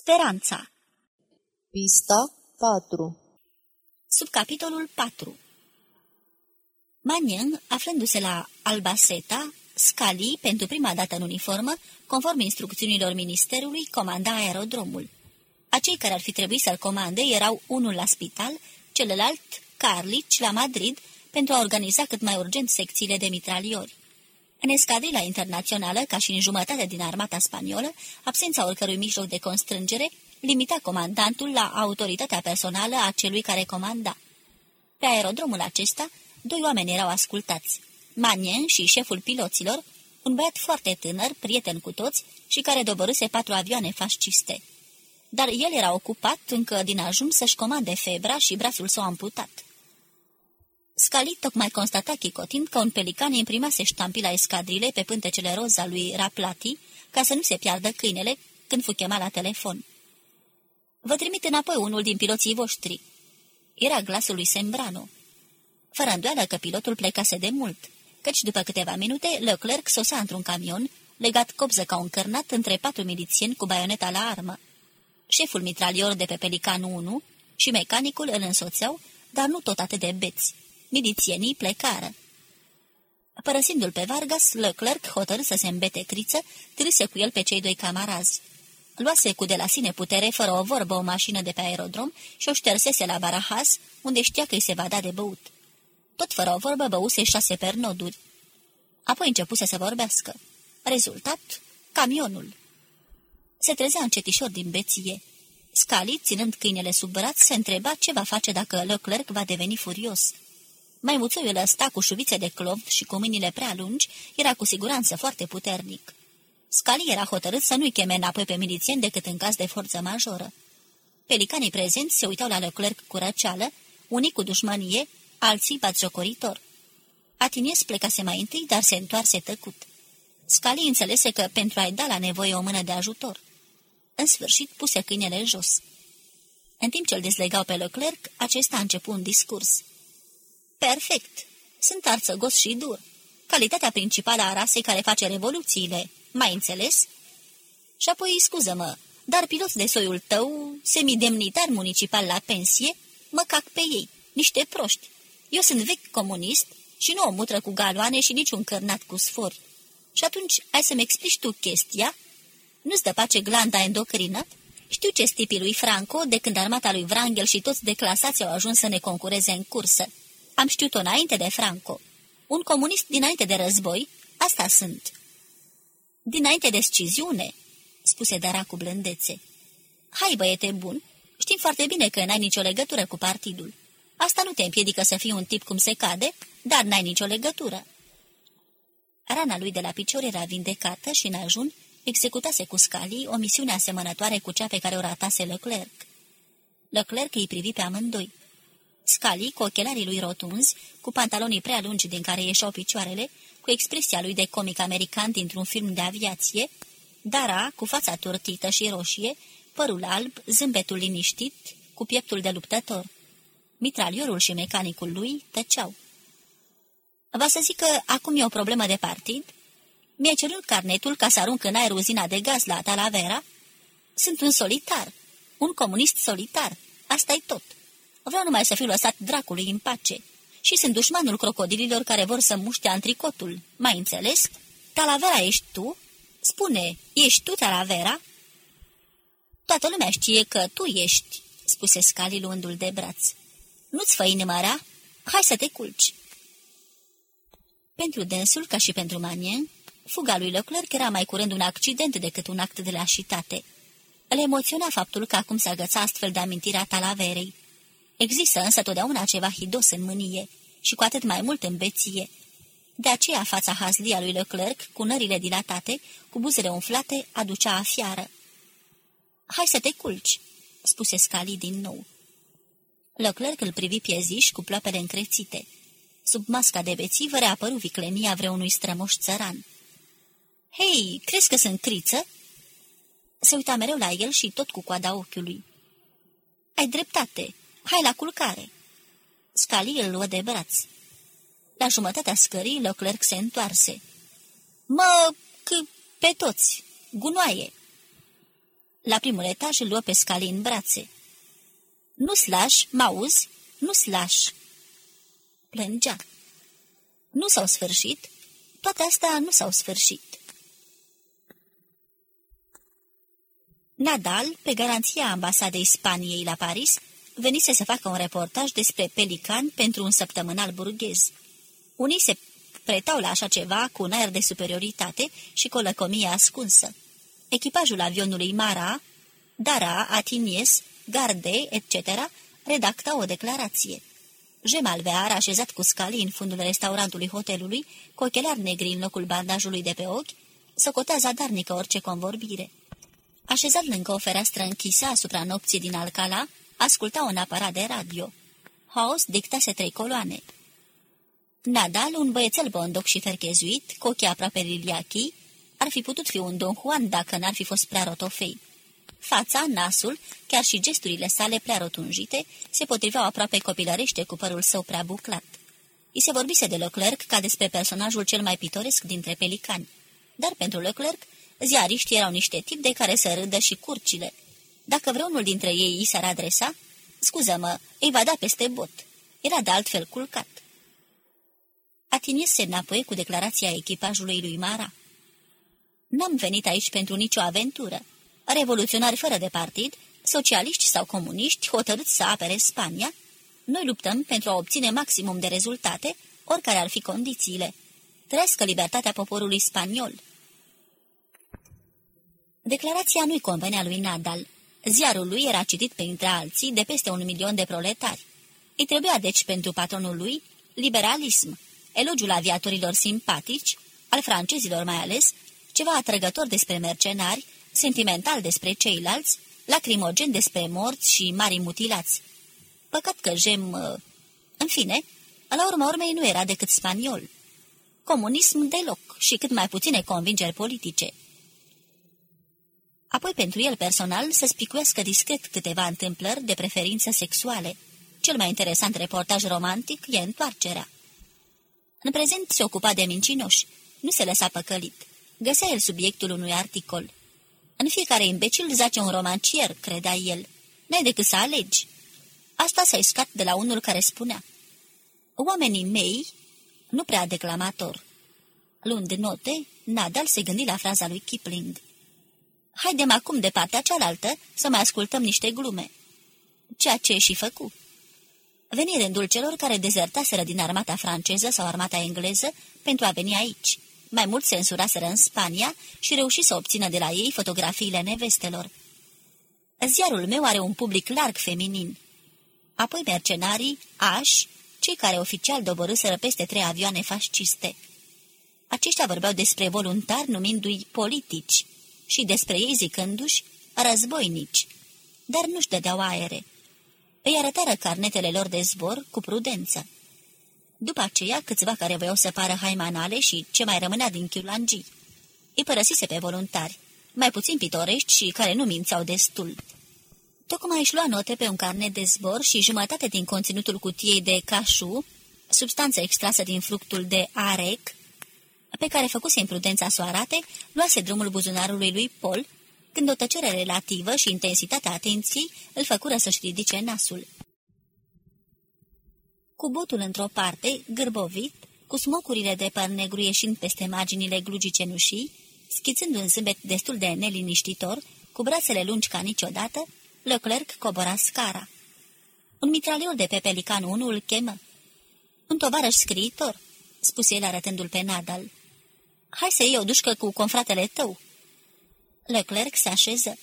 Speranța Pista 4 Subcapitolul 4 Manien, aflându-se la Albaceta, Scali, pentru prima dată în uniformă, conform instrucțiunilor ministerului, comanda aerodromul. Acei care ar fi trebuit să-l comande erau unul la spital, celălalt, Carlici, la Madrid, pentru a organiza cât mai urgent secțiile de mitraliori. În escadrila internațională, ca și în jumătate din armata spaniolă, absența oricărui mijloc de constrângere limita comandantul la autoritatea personală a celui care comanda. Pe aerodromul acesta, doi oameni erau ascultați, Manien și șeful piloților, un băiat foarte tânăr, prieten cu toți și care dobărâse patru avioane fasciste. Dar el era ocupat încă din ajun să-și comande febra și brațul său amputat. Scali tocmai constata chicotind că un pelican imprimase ștampila escadrile pe pântecele roza lui Raplati ca să nu se piardă câinele când fu chemat la telefon. Vă trimit înapoi unul din piloții voștri." Era glasul lui Sembrano. Fără îndoială că pilotul plecase de mult, căci după câteva minute Leclerc sosa într-un camion, legat copză ca un cărnat între patru milițieni cu baioneta la armă. Șeful mitralior de pe Pelican 1 și mecanicul îl însoțeau, dar nu tot atât de beți. Milițienii plecară. Părăsindu-l pe Vargas, Leclerc hotărâ să se îmbete criță, trise cu el pe cei doi camarazi. Luase cu de la sine putere, fără o vorbă, o mașină de pe aerodrom și o ștersese la Barajas, unde știa că îi se va da de băut. Tot fără o vorbă băuse șase pernoduri. Apoi începuse să vorbească. Rezultat, camionul. Se trezea încetișor din beție. Scali, ținând câinele sub braț, se întreba ce va face dacă Leclerc va deveni furios. Maimuțoiul ăsta, cu șuvițe de clov și cu mâinile prea lungi, era cu siguranță foarte puternic. Scali era hotărât să nu-i cheme înapoi pe milițieni decât în caz de forță majoră. Pelicanii prezenți se uitau la Leclerc cu răceală, unii cu dușmănie, alții batjocoritor. Atinies plecase mai întâi, dar se întoarse tăcut. Scali înțelese că pentru a-i da la nevoie o mână de ajutor. În sfârșit puse câinele jos. În timp ce îl dezlegau pe Leclerc, acesta a început un discurs. Perfect! Sunt arțăgos și dur. Calitatea principală a rasei care face revoluțiile. Mai înțeles? Și apoi, scuză-mă, dar piloți de soiul tău, semidemnitar municipal la pensie, mă cac pe ei, niște proști. Eu sunt vechi comunist și nu o mutră cu galoane și niciun cărnat cu sfori. Și atunci ai să-mi explici tu chestia? Nu-ți dă pace glanda endocrină? Știu ce stipii lui Franco de când armata lui Wrangel și toți declasați au ajuns să ne concureze în cursă. Am știut-o înainte de Franco. Un comunist dinainte de război, asta sunt. Dinainte de sciziune, spuse Dara cu blândețe. Hai, băiete bun, știm foarte bine că n-ai nicio legătură cu partidul. Asta nu te împiedică să fii un tip cum se cade, dar n-ai nicio legătură. Rana lui de la picior era vindecată și în ajun executase cu scalii o misiune asemănătoare cu cea pe care o ratase Leclerc. Leclerc îi privi pe amândoi. Scali, cu ochelarii lui rotunzi, cu pantalonii prea lungi din care ieșeau picioarele, cu expresia lui de comic american dintr-un film de aviație, Dara, cu fața turtită și roșie, părul alb, zâmbetul liniștit, cu pieptul de luptător. Mitraliorul și mecanicul lui tăceau. Va să zic că acum e o problemă de partid? Mi-a cerut carnetul ca să arunc în aer uzina de gaz la Talavera? Sunt un solitar, un comunist solitar, asta e tot. Vreau numai să fiu lăsat dracului în pace. Și sunt dușmanul crocodililor care vor să muște antricotul. Mai înțeles? Talavera ești tu? Spune, ești tu Talavera? Toată lumea știe că tu ești, spuse Scali luându-l de braț. Nu-ți fă inimărea? Hai să te culci. Pentru dânsul, ca și pentru Manien, fuga lui Leclerc era mai curând un accident decât un act de lașitate. Îl emoționa faptul că acum se agăța astfel de amintirea Talaverei. Există însă totdeauna ceva hidos în mânie și cu atât mai mult în beție. De aceea fața hazlia lui Leclerc, cu nările dilatate, cu buzele umflate, aducea afiară. Hai să te culci," spuse Scali din nou. Leclerc îl privi pieziș cu ploapele încrețite. Sub masca de bețivă reapăru viclenia vreunui strămoș țăran. Hei, crezi că sunt criță?" Se uita mereu la el și tot cu coada ochiului. Ai dreptate, Hai la culcare!" Scali îl luă de braț. La jumătatea scării, Leclerc se întoarse. Mă, că pe toți, gunoaie!" La primul etaj îl luă pe Scali în brațe. Nu slash, mauzi? Nu slash. Plângea. Nu s-au sfârșit? Toate astea nu s-au sfârșit. Nadal, pe garanția ambasadei Spaniei la Paris, venise să facă un reportaj despre pelican pentru un săptămânal burghez. Unii se pretau la așa ceva cu un aer de superioritate și cu o lăcomie ascunsă. Echipajul avionului Mara, Dara, Atinies, Garde, etc., redacta o declarație. Jem Alvear, așezat cu scalii în fundul restaurantului hotelului, cu ochelari negri în locul bandajului de pe ochi, socotea zadarnică orice convorbire. Așezat lângă o fereastră închisă asupra nopții din Alcala, asculta un aparat de radio. Haus dictase trei coloane. Nadal, un băiețel bondoc și ferchezuit, cu ochii aproape liliachii, ar fi putut fi un Don Juan dacă n-ar fi fost prea rotofei. Fața, nasul, chiar și gesturile sale prea rotunjite, se potriveau aproape copilărește cu părul său prea buclat. I se vorbise de Leclerc ca despre personajul cel mai pitoresc dintre pelicani. Dar pentru Leclerc, ziariștii erau niște tip de care să râdă și curcile. Dacă vreunul dintre ei i s-ar adresa, scuză-mă, îi va da peste bot. Era de altfel culcat. Atinies se înapoi cu declarația echipajului lui Mara. N-am venit aici pentru nicio aventură. Revoluționari fără de partid, socialiști sau comuniști hotărâți să apere Spania, noi luptăm pentru a obține maximum de rezultate, oricare ar fi condițiile. Trăiască libertatea poporului spaniol. Declarația nu-i convenea lui Nadal. Ziarul lui era citit printre alții de peste un milion de proletari. Îi trebuia deci pentru patronul lui liberalism, elogiul aviatorilor simpatici, al francezilor mai ales, ceva atrăgător despre mercenari, sentimental despre ceilalți, lacrimogen despre morți și mari mutilați. Păcat că Jem... Uh, în fine, la urma urmei nu era decât spaniol. Comunism deloc și cât mai puține convingeri politice. Apoi pentru el personal să spicuiască discret câteva întâmplări de preferință sexuale. Cel mai interesant reportaj romantic e întoarcerea. În prezent se ocupa de mincinoși, nu se lăsa păcălit. Găsea el subiectul unui articol. În fiecare imbecil zace un romancier, credea el. N-ai decât să alegi. Asta s-a iscat de la unul care spunea. Oamenii mei, nu prea declamator. Luând note, Nadal se gândi la fraza lui Kipling. Haidem acum de partea cealaltă să mai ascultăm niște glume. Ceea ce și făcu. Veni rândul celor care dezertaseră din armata franceză sau armata engleză pentru a veni aici mai mult se însuraseră în Spania și reuși să obțină de la ei fotografiile nevestelor. Ziarul meu are un public larg feminin. Apoi mercenarii, ași, cei care oficial doborâsără peste trei avioane fasciste. Aceștia vorbeau despre voluntari numindu-i politici și despre ei zicându-și războinici, dar nu-și dădeau aere. Îi arătară carnetele lor de zbor cu prudență. După aceea, câțiva care voiau să pară haimanale și ce mai rămânea din chiulangii. Îi părăsise pe voluntari, mai puțin pitorești și care nu mințau destul. Tocmai își lua note pe un carnet de zbor și jumătate din conținutul cutiei de cașu, substanță extrasă din fructul de arec, pe care făcuse imprudența să o arate, luase drumul buzunarului lui Paul, când o tăcere relativă și intensitatea atenției îl făcură să-și ridice nasul cu botul într-o parte, gârbovit, cu smocurile de păr negru ieșind peste marginile glugii cenușii, schițând un zâmbet destul de neliniștitor, cu brațele lungi ca niciodată, Leclerc cobora scara. Un mitralior de pe Pelican 1 îl chemă. Un tovarăș scriitor, spuse el arătându-l pe Nadal. Hai să iei o dușcă cu confratele tău. Leclerc se așeză.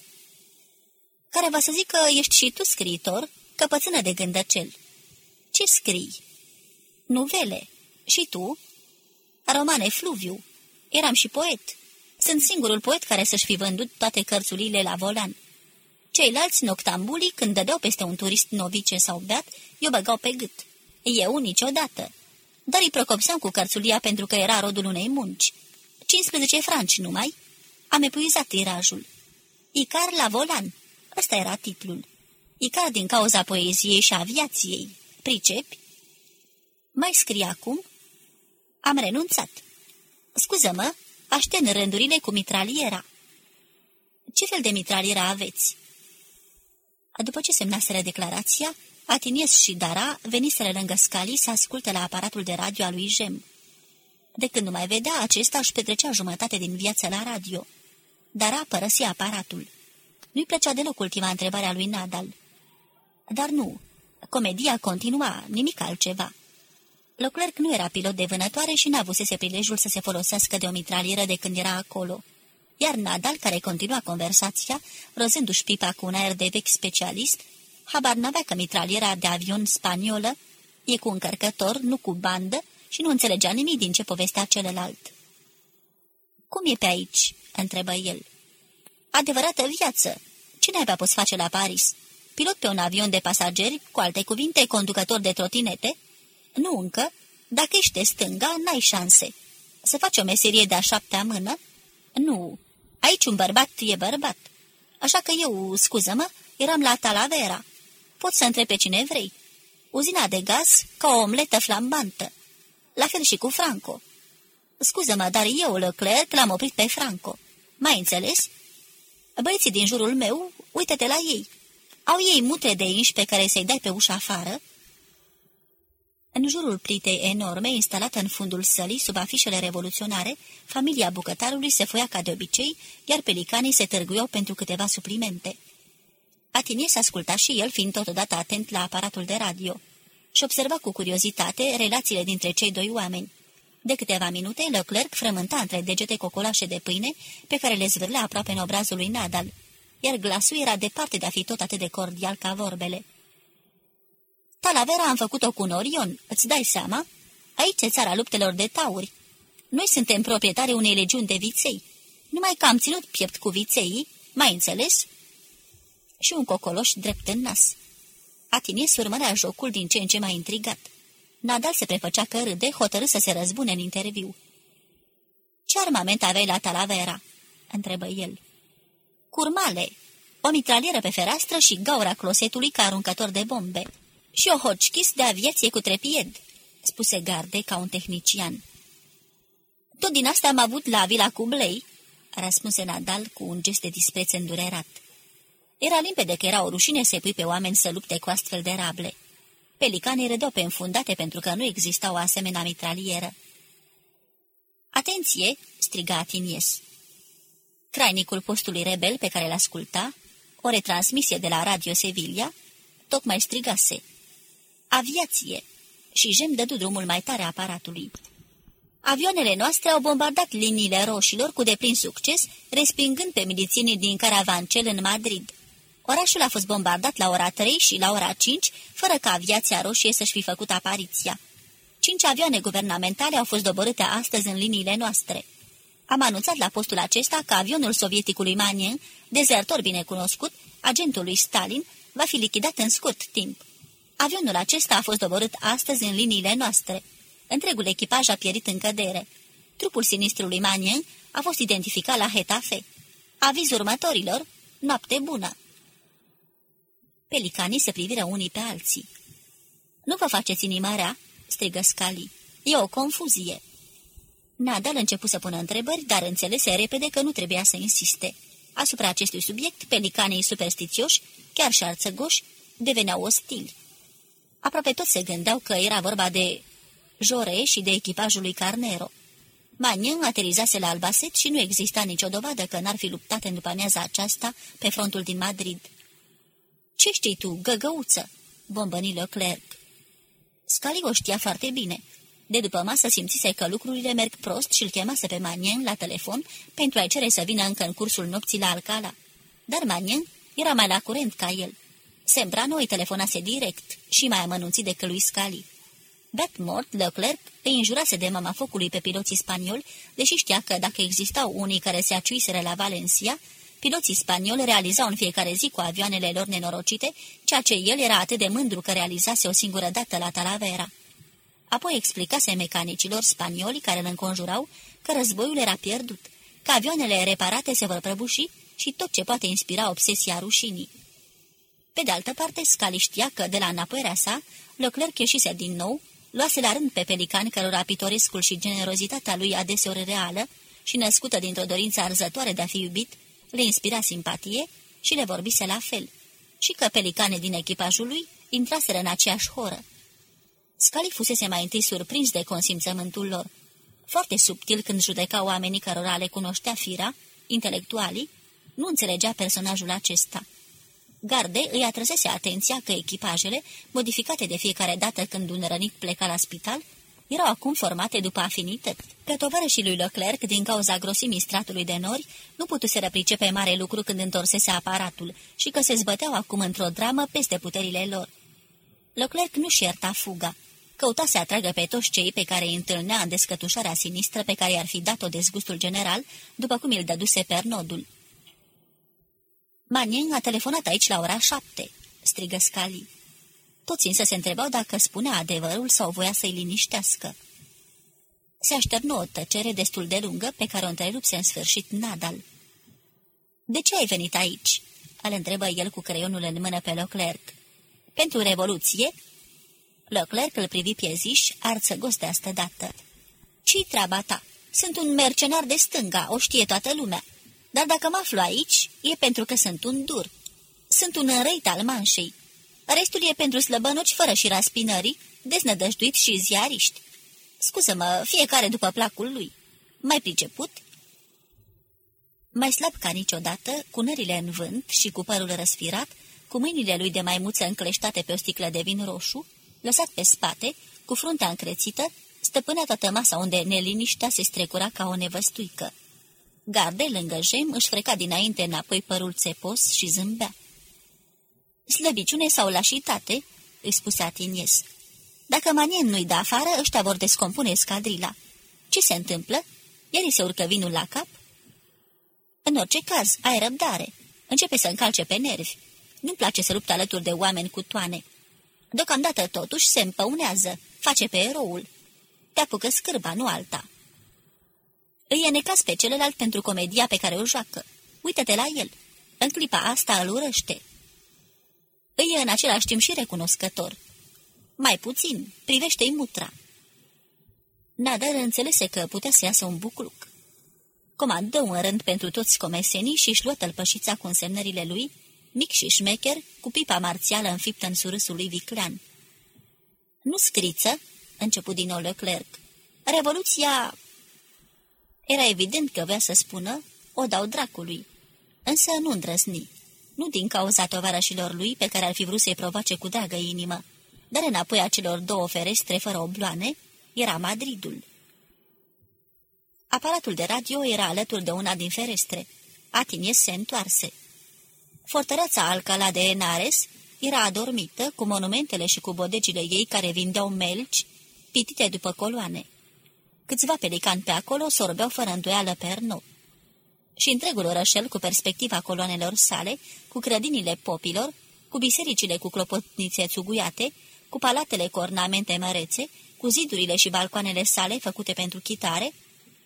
Care va să zic că ești și tu scriitor, căpățână de gândăcel. Ce scrii?" Nuvele. Și tu?" Romane Fluviu. Eram și poet. Sunt singurul poet care să-și fi vândut toate cărțulile la volan. Ceilalți noctambulii, când dădeau peste un turist novice sau beat, i-o băgau pe gât. Eu niciodată. Dar îi procopseam cu cărțulia pentru că era rodul unei munci. 15 franci numai. Am epuizat tirajul. Icar la volan. Ăsta era titlul. Icar din cauza poeziei și aviației. Pricepi? Mai scrie acum? Am renunțat. Scuză-mă, așten rândurile cu mitraliera. Ce fel de mitralieră aveți?" După ce semnaseră declarația, Atinies și Dara veniseră lângă Scali să asculte la aparatul de radio al lui Jem. De când nu mai vedea, acesta își petrecea jumătate din viață la radio. Dara părăsi aparatul. Nu-i plăcea deloc ultima întrebare a lui Nadal. Dar nu, comedia continua, nimic altceva. Leclerc nu era pilot de vânătoare și n-avusese prilejul să se folosească de o mitralieră de când era acolo. Iar Nadal, care continua conversația, rozându-și pipa cu un aer de vechi specialist, habar n-avea că mitraliera de avion spaniolă e cu încărcător, nu cu bandă, și nu înțelegea nimic din ce povestea celălalt. Cum e pe aici?" întrebă el. Adevărată viață. Ce ne-ai poți face la Paris? Pilot pe un avion de pasageri, cu alte cuvinte, conducător de trotinete?" Nu încă. Dacă ești stânga, n-ai șanse. Să faci o meserie de-a șaptea mână? Nu. Aici un bărbat e bărbat. Așa că eu, scuză-mă, eram la Talavera. Poți să întrebi pe cine vrei. Uzina de gaz ca o omletă flambantă. La fel și cu Franco. Scuză-mă, dar eu, Leclerc, l-am oprit pe Franco. Mai înțeles? Băieții din jurul meu, uită-te la ei. Au ei mutre de inși pe care să-i dai pe ușa afară în jurul plitei enorme, instalată în fundul sălii, sub afișele revoluționare, familia bucătarului se foia ca de obicei, iar pelicanii se târguiau pentru câteva suplimente. Atinie se asculta și el, fiind totodată atent la aparatul de radio. Și observa cu curiozitate relațiile dintre cei doi oameni. De câteva minute, Leclerc frământa între degete cocolașe de pâine, pe care le zvârlea aproape în obrazul lui Nadal, iar glasul era departe de a fi tot atât de cordial ca vorbele. Talavera am făcut-o cu Norion, îți dai seama? Aici e țara luptelor de tauri. Noi suntem proprietari unei legiuni de viței. Numai că am ținut piept cu vițeii, mai înțeles? Și un cocoloș drept în nas. Atinies urmărea jocul din ce în ce mai intrigat. Nadal se prefăcea că râde, hotărâ să se răzbune în interviu. Ce armament aveai la Talavera?" întrebă el. Curmale, o mitralieră pe fereastră și gaura closetului ca aruncător de bombe." și o hochkis de aviație cu trepied," spuse Garde ca un tehnician. Tot din asta am avut la Vila Cublei," răspunse Nadal cu un gest de dispreț îndurerat. Era limpede că era o rușine să pui pe oameni să lupte cu astfel de rable. Pelicanii râdeau pe înfundate pentru că nu exista o asemenea mitralieră. Atenție!" striga Atinies. Crainicul postului rebel pe care l asculta, o retransmisie de la Radio Sevilla, tocmai strigase – Aviație! Și Jem dădu drumul mai tare aparatului. Avioanele noastre au bombardat liniile roșilor cu deplin succes, respingând pe milițienii din Caravancel în Madrid. Orașul a fost bombardat la ora 3 și la ora 5, fără ca aviația roșie să-și fi făcut apariția. Cinci avioane guvernamentale au fost doborâte astăzi în liniile noastre. Am anunțat la postul acesta că avionul sovieticului Manien, dezertor binecunoscut, agentul lui Stalin, va fi lichidat în scurt timp. Avionul acesta a fost doborât astăzi în liniile noastre. Întregul echipaj a pierit în cădere. Trupul sinistrului Manien a fost identificat la Hetafe. Aviz următorilor, noapte bună. Pelicanii se priviră unii pe alții. Nu vă faceți inima rea?" strigă Scali. E o confuzie." Nadal început să pună întrebări, dar înțelese repede că nu trebuia să insiste. Asupra acestui subiect, pelicanii superstițioși, chiar și șarțăgoși, deveneau ostili. Aproape toți se gândeau că era vorba de Jore și de echipajul lui Carnero. Magnin aterizase la Albacet și nu exista nicio dovadă că n-ar fi luptat în după amiaza aceasta pe frontul din Madrid. Ce știi tu, găgăuță?" bombăni Leclerc. Scali o știa foarte bine. De după masă simțise că lucrurile merg prost și îl chemase pe Manien la telefon pentru a-i cere să vină încă în cursul nopții la Alcala. Dar Manien era mai la curent ca el. Sembrano îi telefonase direct și mai amănunțit decât lui Scali. Betmort, Leclerc, îi înjurase de mama focului pe piloții spanioli, deși știa că dacă existau unii care se aciuiseră la Valencia, piloții spanioli realizau în fiecare zi cu avioanele lor nenorocite, ceea ce el era atât de mândru că realizase o singură dată la Talavera. Apoi explicase mecanicilor spanioli care îl înconjurau că războiul era pierdut, că avioanele reparate se vor prăbuși și tot ce poate inspira obsesia rușinii. Pe de altă parte, Scali știa că, de la înapoierea sa, Leclerc ieșise din nou, luase la rând pe pelican cărora pitorescul și generozitatea lui adeseori reală și născută dintr-o dorință arzătoare de a fi iubit, le inspira simpatie și le vorbise la fel, și că pelicane din echipajul lui intraseră în aceeași horă. Scali fusese mai întâi surprins de consimțământul lor. Foarte subtil când judeca oamenii cărora le cunoștea fira, intelectualii, nu înțelegea personajul acesta. Garde îi atrăsese atenția că echipajele, modificate de fiecare dată când un rănit pleca la spital, erau acum formate după afinități. Că tovarășii lui Leclerc, din cauza grosimii stratului de nori, nu putuseră pricepe mare lucru când întorsese aparatul și că se zbăteau acum într-o dramă peste puterile lor. Leclerc nu-și ierta fuga. Căuta să atragă pe toți cei pe care îi întâlnea în descătușarea sinistră pe care i-ar fi dat-o dezgustul general, după cum îl dăduse Pernodul. Manien a telefonat aici la ora șapte, strigă Scali. Toți însă se întrebau dacă spunea adevărul sau voia să-i liniștească. Se așternu o tăcere destul de lungă pe care o întrerupse în sfârșit Nadal. De ce ai venit aici?" îl întrebă el cu creionul în mână pe Leclerc. Pentru revoluție?" Leclerc îl privi pieziș, arțăgos de astă dată. Ce-i treaba ta? Sunt un mercenar de stânga, o știe toată lumea. Dar dacă mă aflu aici, e pentru că sunt un dur. Sunt un înrăit al manșei. Restul e pentru slăbănoci fără și raspinării, deznădăjduit și ziariști. Scuză-mă, fiecare după placul lui. Mai priceput?" Mai slab ca niciodată, cu nările în vânt și cu părul răsfirat, cu mâinile lui de maimuță încleștate pe o sticlă de vin roșu, lăsat pe spate, cu fruntea încrețită, stăpânea toată masa unde neliniștea se strecura ca o nevăstuică. Garde, lângă jem, își freca dinainte înapoi părul țepos și zâmbea. Slăbiciune sau lașitate?" îi spuse Atinies. Dacă Manien nu-i dă afară, ăștia vor descompune escadrila. Ce se întâmplă? Iar se urcă vinul la cap?" În orice caz, ai răbdare. Începe să încalce pe nervi. Nu-mi place să lupte alături de oameni cu toane. Deocamdată, totuși, se împăunează, face pe eroul. Te apucă scârba, nu alta. Îi e necas pe celălalt pentru comedia pe care o joacă. Uită-te la el. În clipa asta îl urăște. Îi e în același timp și recunoscător. Mai puțin, privește-i mutra. Nadar înțelese că putea să iasă un bucluc. Comandă un rând pentru toți comesenii și își luă tălpășița cu însemnările lui, mic și șmecher, cu pipa marțială înfiptă în surâsul lui Viclean. Nu scriță, început din nou Leclerc. Revoluția... Era evident că vrea să spună, o dau dracului, însă nu îndrăzni nu din cauza tovarășilor lui, pe care ar fi vrut să-i provoace cu dragă inimă, dar înapoi a celor două ferestre fără obloane, era Madridul. Aparatul de radio era alături de una din ferestre. Atinies se întoarse. Fortăreața Alcala de Enares era adormită, cu monumentele și cu bodegile ei care vindeau melci, pitite după coloane. Câțiva pelicani pe acolo sorbeau fără îndoială pernou și întregul orășel cu perspectiva coloanelor sale, cu grădinile popilor, cu bisericile cu clopotnițe țuguiate, cu palatele cu ornamente mărețe, cu zidurile și balcoanele sale făcute pentru chitare,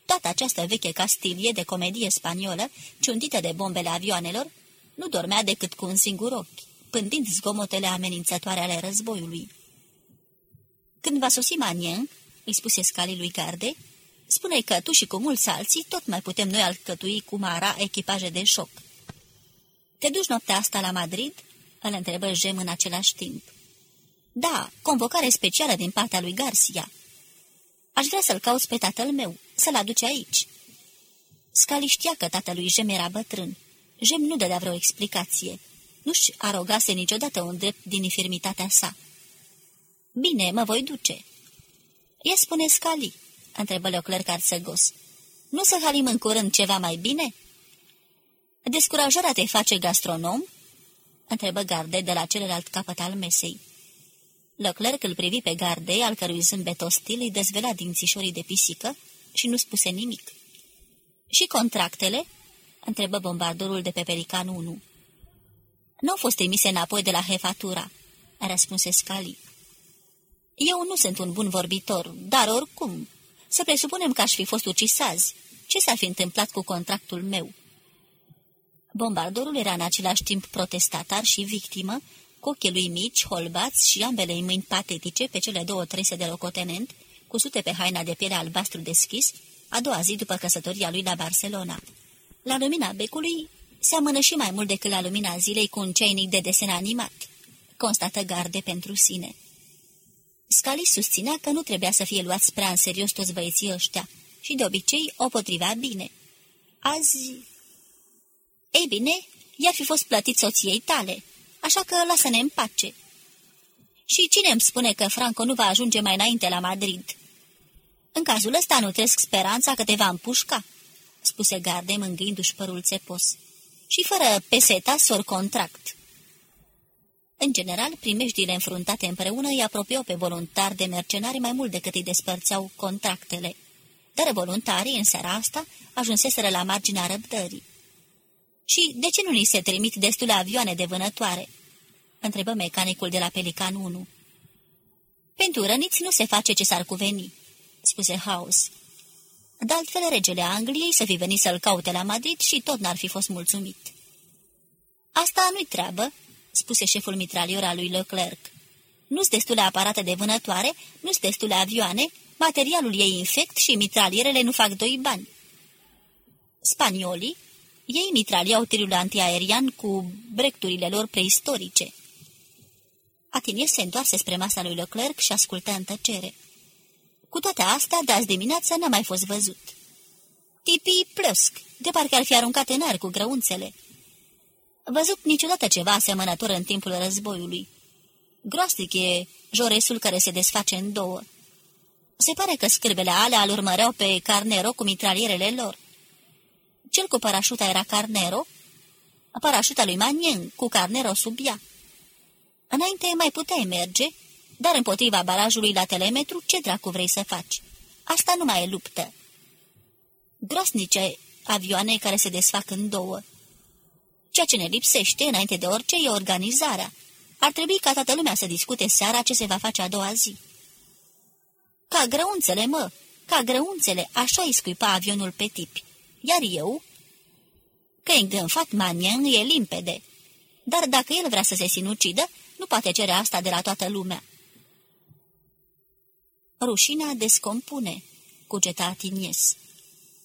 toată această veche castilie de comedie spaniolă, ciundită de bombele avioanelor, nu dormea decât cu un singur ochi, pândind zgomotele amenințătoare ale războiului. Când va sosi Manien, îi spuse scalii lui Garde, spune că tu și cu mulți alții tot mai putem noi alcătui cu Mara echipaje de șoc. Te duci noaptea asta la Madrid?" îl întrebă Jem în același timp. Da, convocare specială din partea lui Garcia. Aș vrea să-l cauți pe tatăl meu, să-l aduce aici." Scali știa că tatălui Jem era bătrân. Jem nu dădea vreo explicație. Nu-și arogase niciodată un drept din infirmitatea sa. Bine, mă voi duce." Ea spune Scali, întrebă Leclerc arțăgos. Nu să halim în curând ceva mai bine?" Descurajarea te face gastronom?" întrebă Garde de la celălalt capăt al mesei. Leclerc îl privi pe Garde, al cărui zâmbet ostil îi dezvela dințișorii de pisică și nu spuse nimic. Și contractele?" întrebă bombardorul de pe Pelican 1. Nu au fost emise înapoi de la Hefatura," răspunse Scali. Eu nu sunt un bun vorbitor, dar oricum, să presupunem că aș fi fost ucis azi. Ce s-ar fi întâmplat cu contractul meu? Bombardorul era în același timp protestatar și victimă, cu ochii lui mici, holbați și ambele mâini patetice pe cele două trese de locotenent, cusute pe haina de piele albastru deschis, a doua zi după căsătoria lui la Barcelona. La lumina becului Seamănă și mai mult decât la lumina zilei cu un ceinic de desen animat, constată Garde pentru sine. Scali susținea că nu trebuia să fie luați prea în serios toți băieții ăștia și de obicei o potrivea bine. Azi... Ei bine, i-ar fi fost plătit soției tale, așa că lasă-ne în pace. Și cine îmi spune că Franco nu va ajunge mai înainte la Madrid? În cazul ăsta nu tresc speranța că te va împușca, spuse Garde mângâindu-și părul țepos. Și fără peseta sor contract. În general, primejdile înfruntate împreună îi apropiau pe voluntari de mercenari mai mult decât îi despărțeau contractele. Dar voluntarii, în seara asta, ajunseseră la marginea răbdării. Și de ce nu ni se trimit destule avioane de vânătoare?" întrebă mecanicul de la Pelican 1. Pentru răniți nu se face ce s-ar cuveni," spuse House. De altfel, regele Angliei să fi venit să-l caute la Madrid și tot n-ar fi fost mulțumit. Asta nu-i treabă," spuse șeful mitralior al lui Leclerc. Nu-s destule aparate de vânătoare, nu-s destule avioane, materialul e infect și mitralierele nu fac doi bani. Spaniolii, ei mitraliau tirul antiaerian cu brecturile lor preistorice. Atinier se întoarse spre masa lui Leclerc și ascultă în tăcere. Cu toate astea, de azi dimineață n-a mai fost văzut. Tipii plăsc, de parcă ar fi aruncat în aer cu grăunțele. Văzut niciodată ceva asemănător în timpul războiului. Groastic e joresul care se desface în două. Se pare că scârbele alea al urmăreau pe Carnero cu mitralierele lor. Cel cu parașuta era Carnero, parașuta lui Manien cu Carnero sub ea. Înainte mai puteai merge, dar împotriva barajului la telemetru, ce dracu vrei să faci? Asta nu mai e luptă. Groasnice avioane care se desfac în două. Ceea ce ne lipsește, înainte de orice, e organizarea. Ar trebui ca toată lumea să discute seara ce se va face a doua zi. Ca grăunțele, mă, ca grăunțele, așa îi scuipa avionul pe tipi. Iar eu... Că îngânfat manien e limpede. Dar dacă el vrea să se sinucidă, nu poate cere asta de la toată lumea. Rușinea descompune, cugeta Atinies.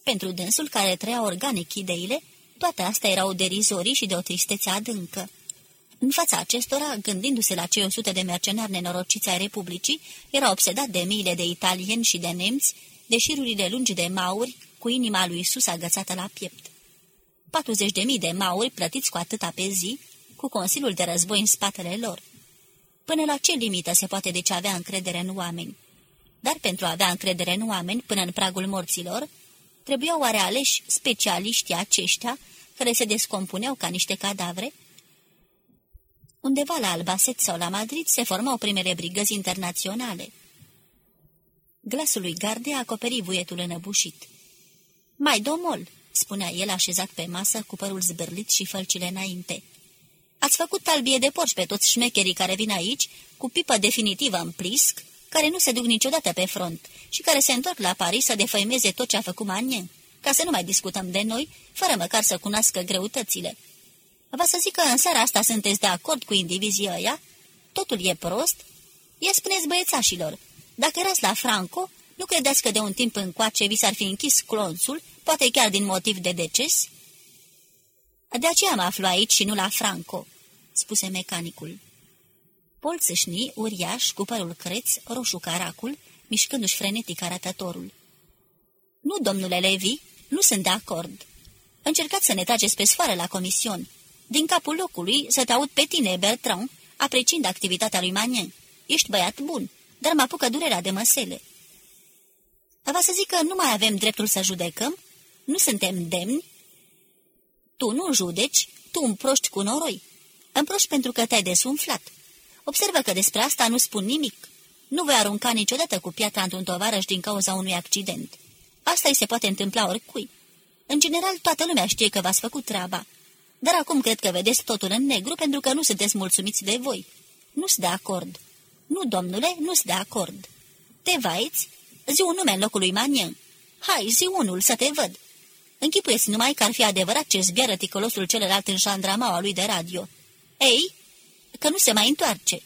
Pentru dânsul care trăia organic ideile, toate astea erau derizorii și de o tristețe adâncă. În fața acestora, gândindu-se la cei o sută de mercenari nenorociți ai Republicii, era obsedat de miile de italieni și de nemți, de șirurile lungi de mauri, cu inima lui sus agățată la piept. 40 de mii de mauri plătiți cu atâta pe zi, cu Consiliul de Război în spatele lor. Până la ce limită se poate deci avea încredere în oameni? Dar pentru a avea încredere în oameni până în pragul morților, trebuiau oare aleși specialiștii aceștia, care se descompuneau ca niște cadavre? Undeva la Albacete sau la Madrid se formau primele brigăzi internaționale. Glasul lui Garde acoperi buietul înăbușit. Mai domol!" spunea el așezat pe masă cu părul zbârlit și fălcile înainte. Ați făcut talbie de porci pe toți șmecherii care vin aici, cu pipă definitivă în plisc, care nu se duc niciodată pe front și care se întorc la Paris să defăimeze tot ce a făcut Manien, ca să nu mai discutăm de noi, fără măcar să cunoască greutățile. Vă să zic că în seara asta sunteți de acord cu indivizii ăia? Totul e prost? Ia spuneți băiețașilor, dacă erați la Franco, nu credeți că de un timp încoace vi s-ar fi închis clonțul, poate chiar din motiv de deces? De aceea mă aflu aici și nu la Franco," spuse mecanicul. Pol țâșni, uriaș, cu părul creț, roșu caracul, mișcându-și frenetic arătătorul. Nu, domnule Levi, nu sunt de acord. Încercați să ne trageți pe sfoară la comision. Din capul locului să te aud pe tine, Bertrand, apreciind activitatea lui Manien. Ești băiat bun, dar mă apucă durerea de măsele. Va să zic că nu mai avem dreptul să judecăm? Nu suntem demni? Tu nu judeci, tu împroști cu noroi. Împroști pentru că te-ai desumflat. Observă că despre asta nu spun nimic. Nu voi arunca niciodată cu piatra într-un tovarăș din cauza unui accident. Asta îi se poate întâmpla oricui. În general, toată lumea știe că v-ați făcut treaba. Dar acum cred că vedeți totul în negru pentru că nu sunteți mulțumiți de voi. Nu-s de acord. Nu, domnule, nu-s de acord. Te vaiți? Zi un nume în locul lui Manien. Hai, zi unul, să te văd. Închipuieți numai că ar fi adevărat ce zbiară ticolosul celălalt în șandramaua lui de radio. Ei, că nu se mai întoarce.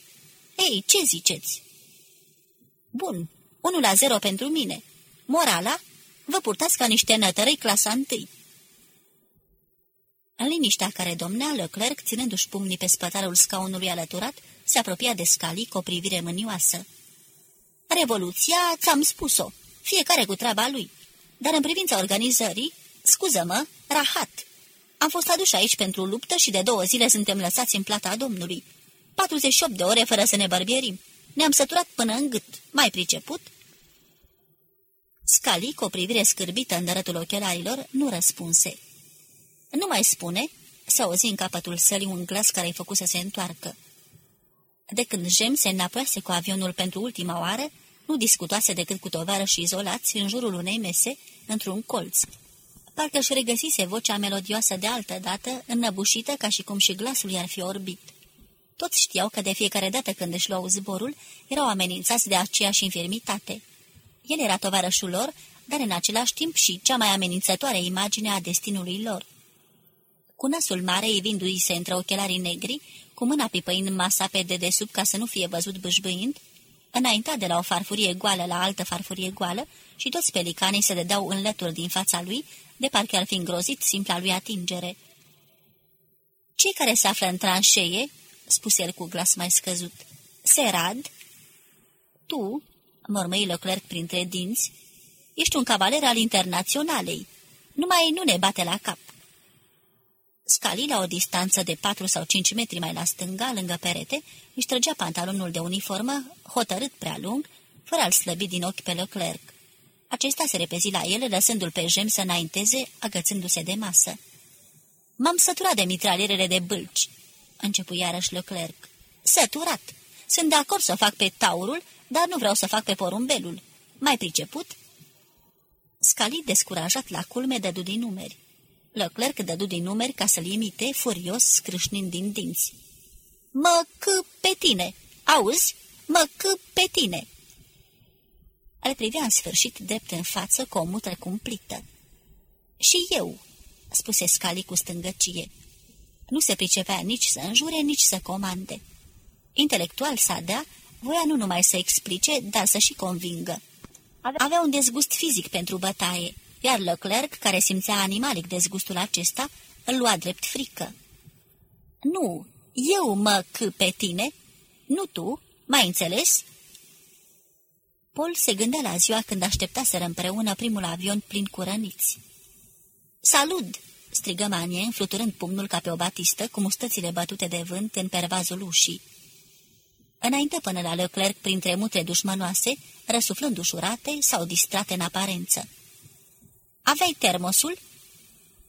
Ei, ce ziceți? Bun, 1 la 0 pentru mine. Morala? Vă purtați ca niște nătărei clasa întâi. În liniștea care domnea, Leclerc, ținându-și pumnii pe spătarul scaunului alăturat, se apropia de Scali cu o privire mânioasă. Revoluția, ți-am spus-o, fiecare cu treaba lui. Dar în privința organizării, scuză-mă, rahat. Am fost aduși aici pentru luptă și de două zile suntem lăsați în plata Domnului. 48 de ore fără să ne bărbierim. Ne-am săturat până în gât. Mai priceput?" Scali, cu o privire scârbită în dărătul ochelarilor, nu răspunse. Nu mai spune?" se auzi în capătul sălii un glas care îi făcu să se întoarcă. De când Jem se înapoiase cu avionul pentru ultima oară, nu discutase decât cu tovară și izolați în jurul unei mese, într-un colț. Parcă își regăsise vocea melodioasă de altă dată, înnăbușită ca și cum și glasul i-ar fi orbit. Toți știau că de fiecare dată când își luau zborul, erau amenințați de aceeași infirmitate. El era tovarășul lor, dar în același timp și cea mai amenințătoare imagine a destinului lor. Cu nasul mare, evindu-i se între ochelarii negri, cu mâna pipăind masa pe dedesubt ca să nu fie văzut bâșbâind, înaintea de la o farfurie goală la altă farfurie goală și toți pelicanii se dădeau în lături din fața lui, de parcă ar fi îngrozit simpla lui atingere. Cei care se află în tranșee, spuse el cu glas mai scăzut, se rad? Tu, mormăi Leclerc printre dinți, ești un cavaler al internaționalei. Numai nu ne bate la cap. Scali, la o distanță de patru sau cinci metri mai la stânga, lângă perete, își trăgea pantalonul de uniformă, hotărât prea lung, fără al slăbi din ochi pe Leclerc. Acesta se repezi la el, lăsându-l pe jem să înainteze, agățându-se de masă. M-am săturat de mitralierele de bâlci," începu iarăși Leclerc. Săturat! Sunt de acord să fac pe taurul, dar nu vreau să fac pe porumbelul. Mai priceput?" Scali, descurajat la culme, dădu din numeri. Leclerc dădu din numeri ca să-l imite, furios, scrâșnind din dinți. Mă că pe tine! Auzi? Mă că pe tine!" Îl privea în sfârșit drept în față cu o mutră cumplită. Și eu," spuse Scali cu stângăcie. Nu se pricepea nici să înjure, nici să comande. Intelectual Sadea voia nu numai să explice, dar să și convingă. Avea un dezgust fizic pentru bătaie, iar Leclerc, care simțea animalic dezgustul acesta, îl lua drept frică. Nu, eu mă c pe tine, nu tu, mai înțeles?" Paul se gândea la ziua când așteptaseră împreună primul avion plin cu răniți. Salut!" Strigă Manie, înfluturând pumnul ca pe o batistă, cu mustățile bătute de vânt în pervazul ușii. Înainte până la Leclerc printre mutre dușmănoase, răsuflând ușurate sau distrate în aparență. Aveai termosul?"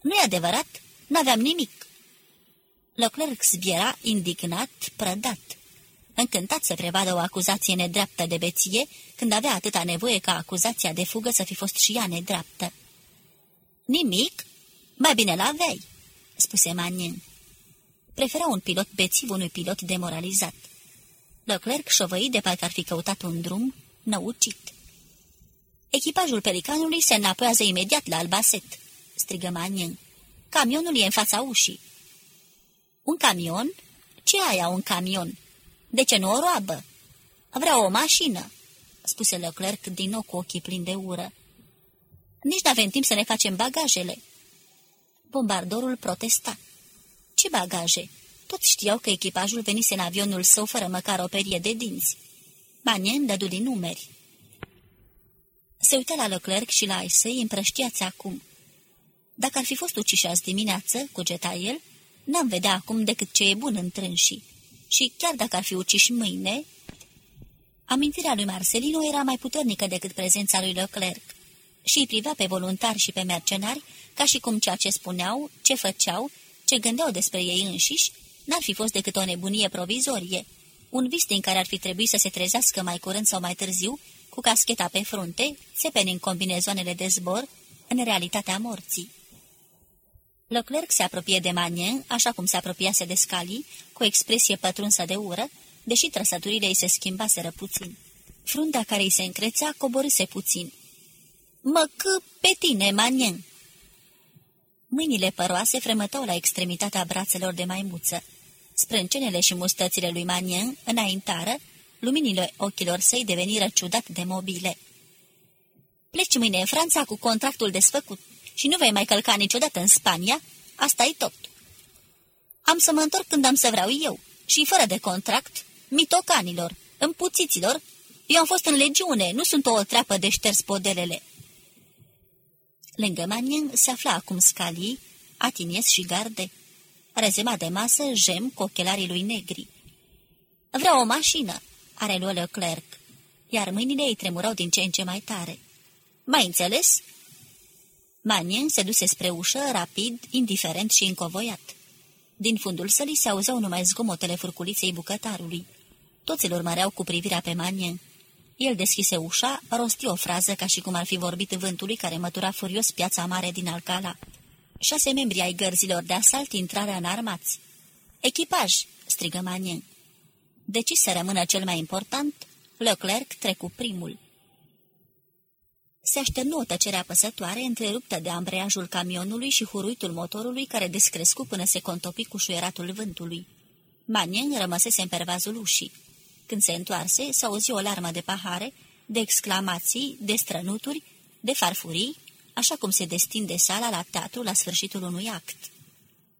Nu-i adevărat? N-aveam nimic." Leclerc zbiera, indignat, prădat. Încântat să prevadă o acuzație nedreaptă de beție, când avea atâta nevoie ca acuzația de fugă să fi fost și ea nedreaptă. Nimic? Mai bine l-aveai," spuse Manin. Prefera un pilot bețiv unui pilot demoralizat. Leclerc șovăi de parcă ar fi căutat un drum năucit. Echipajul pelicanului se înapoiază imediat la Albacet, strigă Manin. Camionul e în fața ușii. Un camion? Ce aia un camion? De ce nu o roabă? Vreau o mașină, spuse Leclerc din nou cu ochii plini de ură. Nici n-avem timp să ne facem bagajele. Bombardorul protesta. Ce bagaje? Toți știau că echipajul venise în avionul său fără măcar o perie de dinți. Banien dădu din numeri. Se uită la Leclerc și la ai săi împrăștiați acum. Dacă ar fi fost uciși azi dimineață, cugeta el, n-am vedea acum decât ce e bun în trânsii. Și chiar dacă ar fi uciși mâine... Amintirea lui Marcelino era mai puternică decât prezența lui Leclerc și îi privea pe voluntari și pe mercenari ca și cum ceea ce spuneau, ce făceau, ce gândeau despre ei înșiși, n-ar fi fost decât o nebunie provizorie, un vis din care ar fi trebuit să se trezească mai curând sau mai târziu, cu cascheta pe frunte, țepeni în combinezoanele de zbor, în realitatea morții. Leclerc se apropie de Manien, așa cum se apropiase de Scali, cu o expresie pătrunsă de ură, deși trăsăturile ei se schimbaseră puțin. Fruntea care îi se încrețea coborâse puțin. Mă că pe tine, Manien!" Mâinile păroase fremătau la extremitatea brațelor de maimuță. Sprâncenele și mustățile lui Manien înaintară, luminile ochilor săi deveniră ciudat de mobile. Pleci mâine în Franța cu contractul desfăcut și nu vei mai călca niciodată în Spania, asta e tot. Am să mă întorc când am să vreau eu și fără de contract, mitocanilor, împuțiților. Eu am fost în legiune, nu sunt o treapă de șters podelele. Lângă Manien se afla acum Scalii, Atinies și Garde. Rezema de masă, jem cu ochelarii lui negri. Vreau o mașină, are luă Leclerc, iar mâinile îi tremurau din ce în ce mai tare. Mai înțeles? Manien se duse spre ușă, rapid, indiferent și încovoiat. Din fundul sălii se auzeau numai zgomotele furculiței bucătarului. Toți îl urmăreau cu privirea pe Manien. El deschise ușa, rosti o frază ca și cum ar fi vorbit vântului care mătura furios piața mare din Alcala. Șase membri ai gărzilor de asalt intrarea în armați. Echipaj!" strigă Manien. Deci să rămână cel mai important, Leclerc trecu primul. Se așternu o tăcere apăsătoare, întreruptă de ambreiajul camionului și huruitul motorului care descrescu până se contopi cu șuieratul vântului. Manien rămăsese în pervazul ușii. Când se întoarse, s auzi o larmă de pahare, de exclamații, de strănuturi, de farfurii, așa cum se destinde sala la teatru la sfârșitul unui act.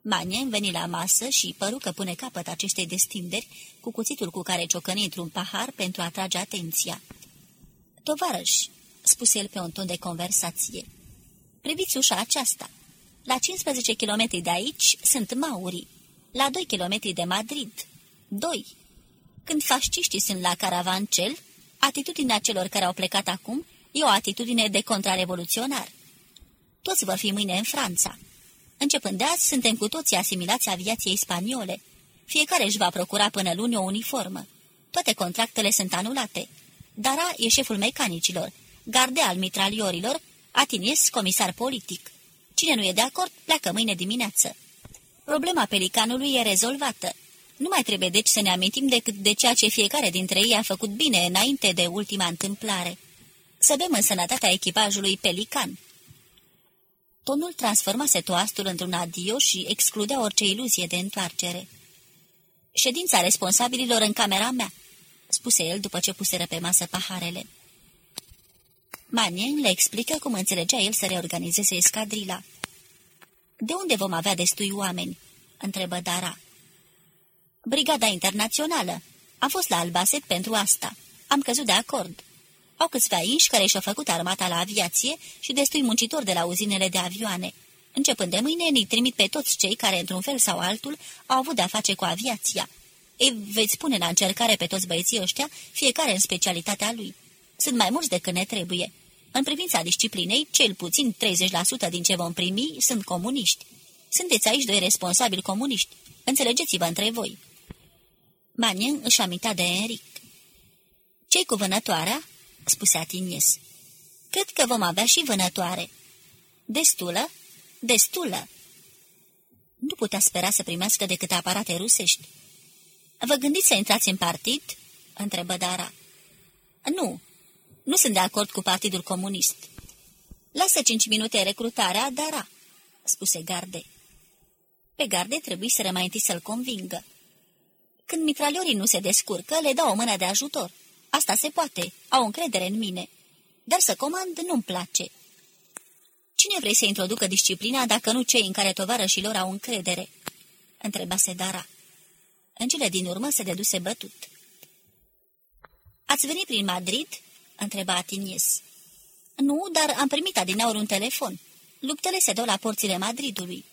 Manien veni la masă și păru că pune capăt acestei destinderi cu cuțitul cu care ciocăni într-un pahar pentru a atrage atenția. Tovarăș, spuse el pe un ton de conversație, priviți ușa aceasta. La 15 km de aici sunt Mauri, la 2 km de Madrid. 2. Când fasciștii sunt la caravancel, atitudinea celor care au plecat acum e o atitudine de contrarevoluționar. Toți vor fi mâine în Franța. Începând de azi, suntem cu toții asimilați aviației spaniole. Fiecare își va procura până luni o uniformă. Toate contractele sunt anulate. Dara e șeful mecanicilor, Garde al mitraliorilor, Atinies comisar politic. Cine nu e de acord, pleacă mâine dimineață. Problema pelicanului e rezolvată. Nu mai trebuie deci să ne amintim decât de ceea ce fiecare dintre ei a făcut bine înainte de ultima întâmplare. Să bem în sănătatea echipajului Pelican. Tonul transformase toastul într-un adio și excludea orice iluzie de întoarcere. Ședința responsabililor în camera mea, spuse el după ce puseră pe masă paharele. Manien le explică cum înțelegea el să reorganizeze escadrila. De unde vom avea destui oameni?" întrebă Dara. Brigada internațională. A fost la Albaset pentru asta. Am căzut de acord. Au câțiva inși care și-au făcut armata la aviație și destui muncitori de la uzinele de avioane. Începând de mâine, îi trimit pe toți cei care, într-un fel sau altul, au avut de-a face cu aviația. Ei veți pune la încercare pe toți băieții ăștia, fiecare în specialitatea lui. Sunt mai mulți decât ne trebuie. În privința disciplinei, cel puțin 30% din ce vom primi sunt comuniști. Sunteți aici doi responsabili comuniști. Înțelegeți-vă între voi. Manin își amintea de Enric. Ce-i cu vânătoarea?" spuse Atinies. Cred că vom avea și vânătoare." Destulă? Destulă!" Nu putea spera să primească decât aparate rusești. Vă gândiți să intrați în partid?" întrebă Dara. Nu, nu sunt de acord cu Partidul Comunist." Lasă cinci minute recrutarea, Dara," spuse Garde. Pe Garde trebuie să mai întâi să-l convingă. Când mitraliorii nu se descurcă, le dau o mână de ajutor. Asta se poate, au încredere în mine. Dar să comand nu-mi place. Cine vrei să introducă disciplina dacă nu cei în care tovarășilor au încredere? Întrebase Dara. În cele din urmă se deduse bătut. Ați venit prin Madrid?" întreba Atinies. Nu, dar am primit adinaur un telefon. Luptele se dau la porțile Madridului.